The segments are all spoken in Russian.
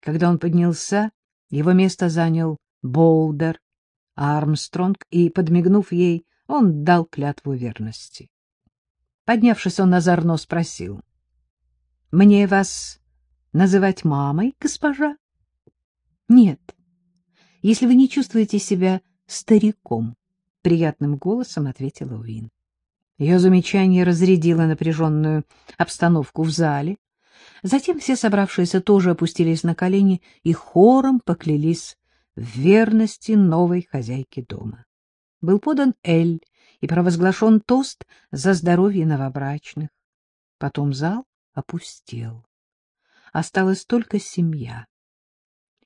Когда он поднялся, его место занял Болдер, Армстронг, и, подмигнув ей, он дал клятву верности. Поднявшись, он озорно спросил. — Мне вас называть мамой, госпожа? — Нет, если вы не чувствуете себя стариком, — приятным голосом ответила Уин. Ее замечание разрядило напряженную обстановку в зале. Затем все собравшиеся тоже опустились на колени и хором поклялись в верности новой хозяйки дома. Был подан эль и провозглашен тост за здоровье новобрачных. Потом зал опустел. Осталась только семья.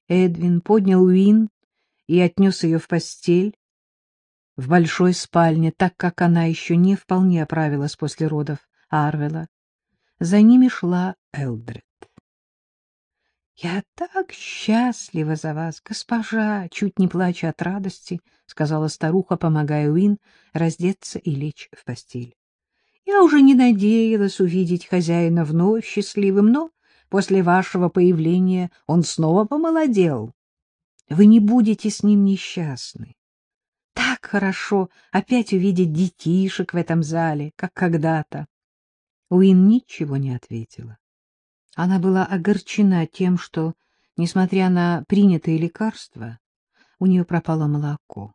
Эдвин поднял Уин и отнес ее в постель в большой спальне, так как она еще не вполне оправилась после родов Арвела. За ними шла Элдред. — Я так счастлива за вас, госпожа! — чуть не плача от радости, — сказала старуха, помогая Уин раздеться и лечь в постель. Я уже не надеялась увидеть хозяина вновь счастливым, но после вашего появления он снова помолодел. Вы не будете с ним несчастны. Так хорошо опять увидеть детишек в этом зале, как когда-то. Уин ничего не ответила. Она была огорчена тем, что, несмотря на принятые лекарства, у нее пропало молоко.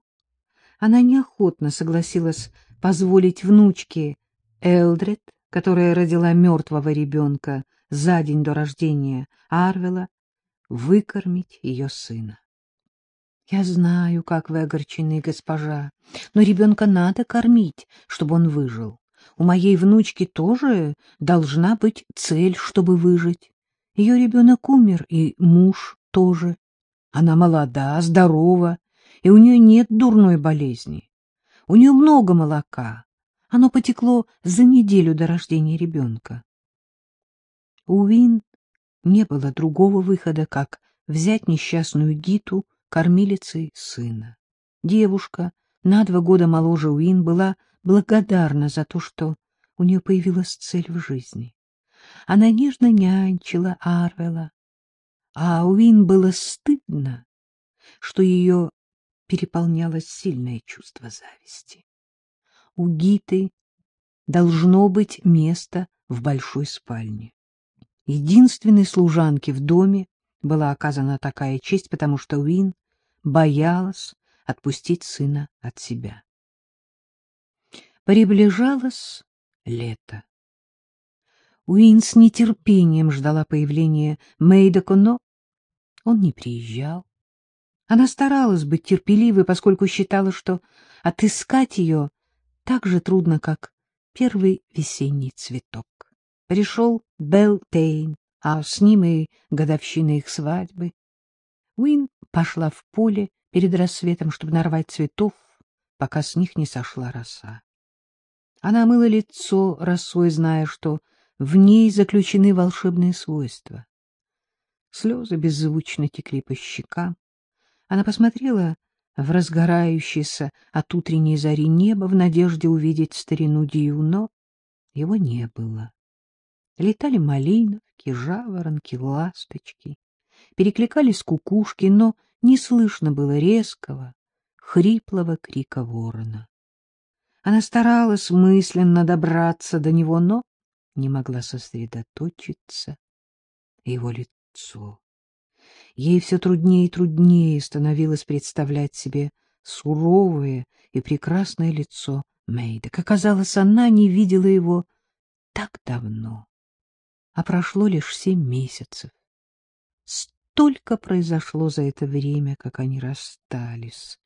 Она неохотно согласилась позволить внучке Элдред, которая родила мертвого ребенка за день до рождения Арвела, выкормить ее сына. — Я знаю, как вы огорчены, госпожа, но ребенка надо кормить, чтобы он выжил. У моей внучки тоже должна быть цель, чтобы выжить. Ее ребенок умер, и муж тоже. Она молода, здорова, и у нее нет дурной болезни. У нее много молока. Оно потекло за неделю до рождения ребенка. У Вин не было другого выхода, как взять несчастную Гиту, кормилицей сына. Девушка, на два года моложе Уин, была благодарна за то, что у нее появилась цель в жизни. Она нежно нянчила Арвела, а Уин было стыдно, что ее переполняло сильное чувство зависти. У Гиты должно быть место в большой спальне. Единственной служанке в доме была оказана такая честь, потому что Уин боялась отпустить сына от себя. Приближалось лето. Уин с нетерпением ждала появления Мэйдока, но он не приезжал. Она старалась быть терпеливой, поскольку считала, что отыскать ее так же трудно, как первый весенний цветок. Пришел Белтейн, а с ним и годовщина их свадьбы. Уин пошла в поле перед рассветом, чтобы нарвать цветов, пока с них не сошла роса. Она мыла лицо росой, зная, что в ней заключены волшебные свойства. Слезы беззвучно текли по щекам. Она посмотрела в разгорающееся от утренней зари небо в надежде увидеть старину Дию, но его не было. Летали малиновки, жаворонки, ласточки, перекликались кукушки, но не слышно было резкого, хриплого крика ворона. Она старалась мысленно добраться до него, но не могла сосредоточиться. Его лицо. Ей все труднее и труднее становилось представлять себе суровое и прекрасное лицо Мейда. Как оказалось, она не видела его так давно а прошло лишь семь месяцев. Столько произошло за это время, как они расстались.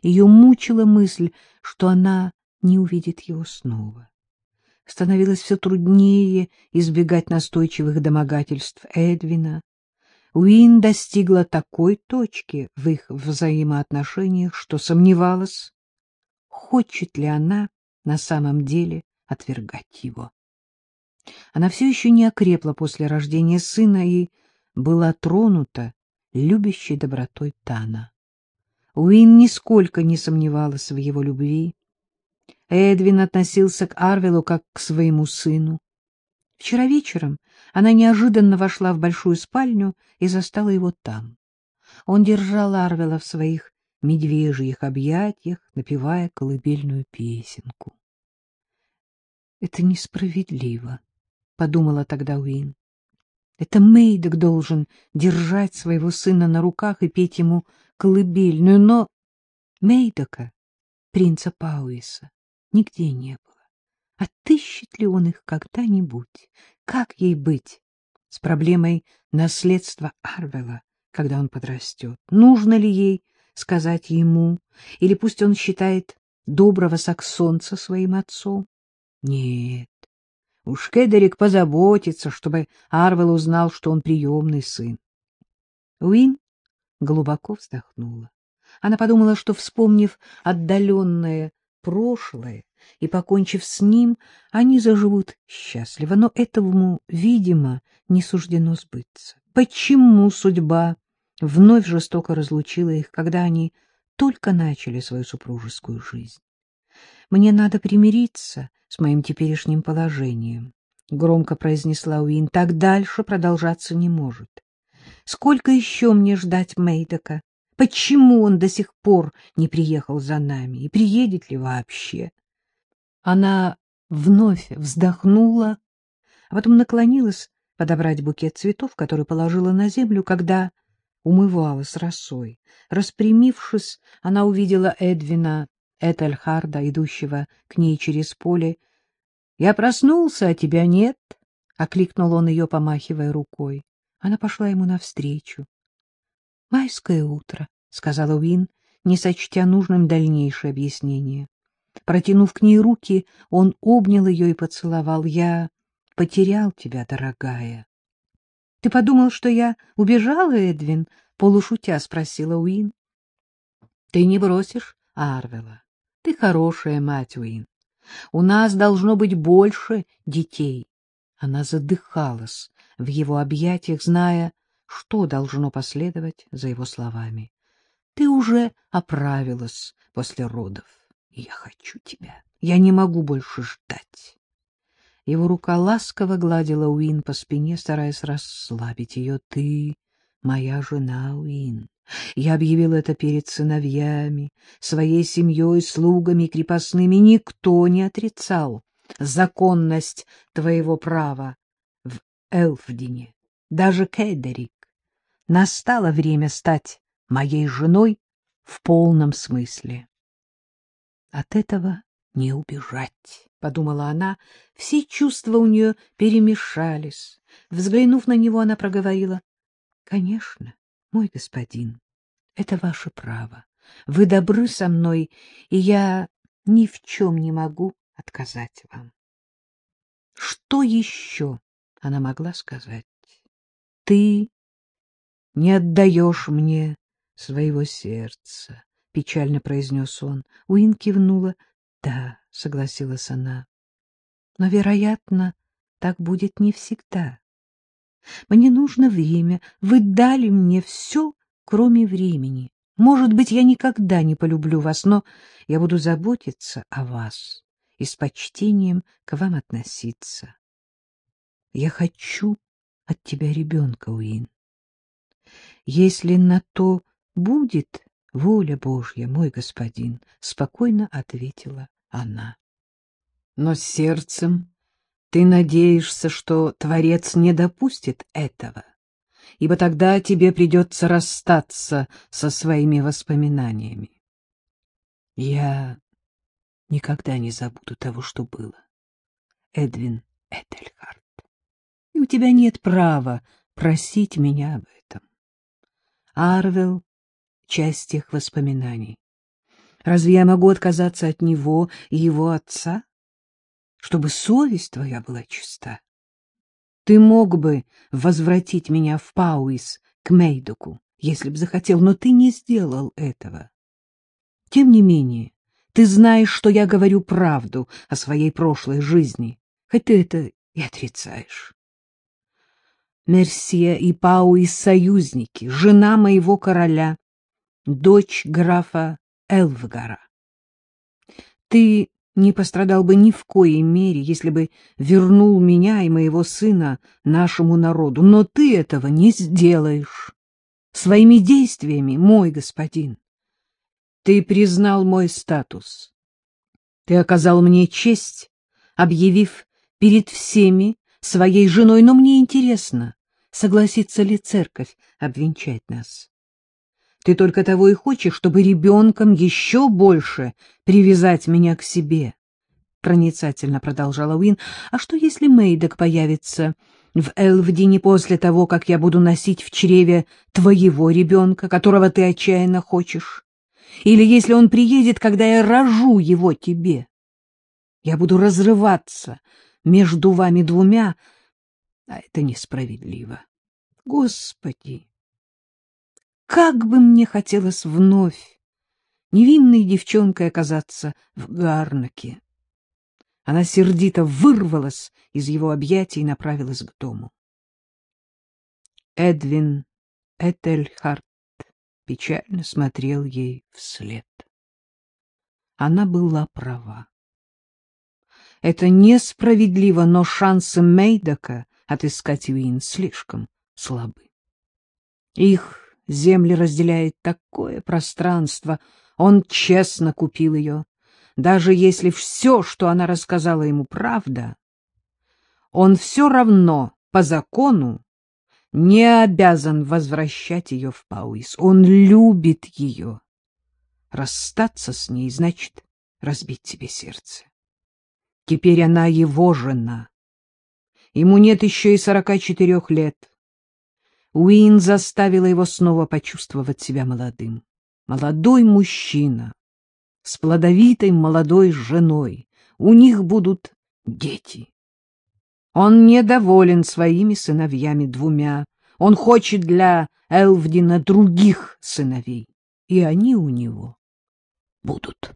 Ее мучила мысль, что она не увидит его снова. Становилось все труднее избегать настойчивых домогательств Эдвина. Уин достигла такой точки в их взаимоотношениях, что сомневалась, хочет ли она на самом деле отвергать его. Она все еще не окрепла после рождения сына и была тронута любящей добротой Тана. Уин нисколько не сомневалась в его любви. Эдвин относился к Арвелу как к своему сыну. Вчера вечером Она неожиданно вошла в большую спальню и застала его там. Он держал Арвела в своих медвежьих объятиях, напевая колыбельную песенку. — Это несправедливо, — подумала тогда Уин. Это Мейдок должен держать своего сына на руках и петь ему колыбельную, но Мейдока, принца Пауиса, нигде не было. Отыщет ли он их когда-нибудь? Как ей быть с проблемой наследства Арвела, когда он подрастет? Нужно ли ей сказать ему, или пусть он считает доброго саксонца своим отцом? Нет, Уж Кедерик позаботится, чтобы Арвел узнал, что он приемный сын. Уин глубоко вздохнула. Она подумала, что, вспомнив отдаленное прошлое и покончив с ним, они заживут счастливо, но этому, видимо, не суждено сбыться. Почему судьба вновь жестоко разлучила их, когда они только начали свою супружескую жизнь? Мне надо примириться с моим теперешним положением, — громко произнесла Уин. — Так дальше продолжаться не может. Сколько еще мне ждать Мейдока? Почему он до сих пор не приехал за нами? И приедет ли вообще? Она вновь вздохнула, а потом наклонилась подобрать букет цветов, который положила на землю, когда умывалась росой. Распрямившись, она увидела Эдвина Этельхарда, идущего к ней через поле. — Я проснулся, а тебя нет, — окликнул он ее, помахивая рукой. Она пошла ему навстречу. — Майское утро, — сказала Уин, не сочтя нужным дальнейшее объяснение. Протянув к ней руки, он обнял ее и поцеловал. — Я потерял тебя, дорогая. — Ты подумал, что я убежала, Эдвин? — полушутя спросила Уин. — Ты не бросишь Арвела. Ты хорошая мать, Уин. У нас должно быть больше детей. Она задыхалась в его объятиях, зная, что должно последовать за его словами. Ты уже оправилась после родов. Я хочу тебя. Я не могу больше ждать. Его рука ласково гладила Уин по спине, стараясь расслабить ее. Ты моя жена, Уин. Я объявил это перед сыновьями, своей семьей, слугами, крепостными. Никто не отрицал законность твоего права в Элфдине, даже Кедерик. Настало время стать моей женой в полном смысле. От этого не убежать, — подумала она. Все чувства у нее перемешались. Взглянув на него, она проговорила. — Конечно, мой господин, это ваше право. Вы добры со мной, и я ни в чем не могу отказать вам. Что еще она могла сказать? Ты не отдаешь мне своего сердца, — печально произнес он. Уин кивнула. — Да, — согласилась она. — Но, вероятно, так будет не всегда. Мне нужно время. Вы дали мне все, кроме времени. Может быть, я никогда не полюблю вас, но я буду заботиться о вас и с почтением к вам относиться. Я хочу от тебя ребенка, Уин. Если на то будет воля Божья, мой господин, — спокойно ответила она. Но сердцем ты надеешься, что Творец не допустит этого, ибо тогда тебе придется расстаться со своими воспоминаниями. Я никогда не забуду того, что было. Эдвин Этельхард. И у тебя нет права просить меня об этом. Арвел — часть тех воспоминаний. Разве я могу отказаться от него и его отца? чтобы совесть твоя была чиста. Ты мог бы возвратить меня в Пауис к Мейдоку, если б захотел, но ты не сделал этого. Тем не менее, ты знаешь, что я говорю правду о своей прошлой жизни, хоть ты это и отрицаешь. Мерсия и Пауис — союзники, жена моего короля, дочь графа Элвгара. Ты не пострадал бы ни в коей мере, если бы вернул меня и моего сына нашему народу. Но ты этого не сделаешь. Своими действиями, мой господин. Ты признал мой статус. Ты оказал мне честь, объявив перед всеми своей женой, но мне интересно, согласится ли церковь обвенчать нас. Ты только того и хочешь, чтобы ребенком еще больше привязать меня к себе. Проницательно продолжала Уин. А что, если Мейдок появится в Элвдине после того, как я буду носить в чреве твоего ребенка, которого ты отчаянно хочешь? Или если он приедет, когда я рожу его тебе? Я буду разрываться между вами двумя, а это несправедливо. Господи! Как бы мне хотелось вновь невинной девчонкой оказаться в Гарнаке. Она сердито вырвалась из его объятий и направилась к дому. Эдвин Этельхарт печально смотрел ей вслед. Она была права. Это несправедливо, но шансы Мейдока отыскать Уин слишком слабы. Их земли разделяет такое пространство. Он честно купил ее. Даже если все, что она рассказала ему, правда, он все равно по закону не обязан возвращать ее в Пауис. Он любит ее. Расстаться с ней значит разбить себе сердце. Теперь она его жена. Ему нет еще и сорока четырех лет. Уин заставила его снова почувствовать себя молодым. Молодой мужчина с плодовитой молодой женой. У них будут дети. Он недоволен своими сыновьями двумя. Он хочет для Элвдина других сыновей, и они у него будут.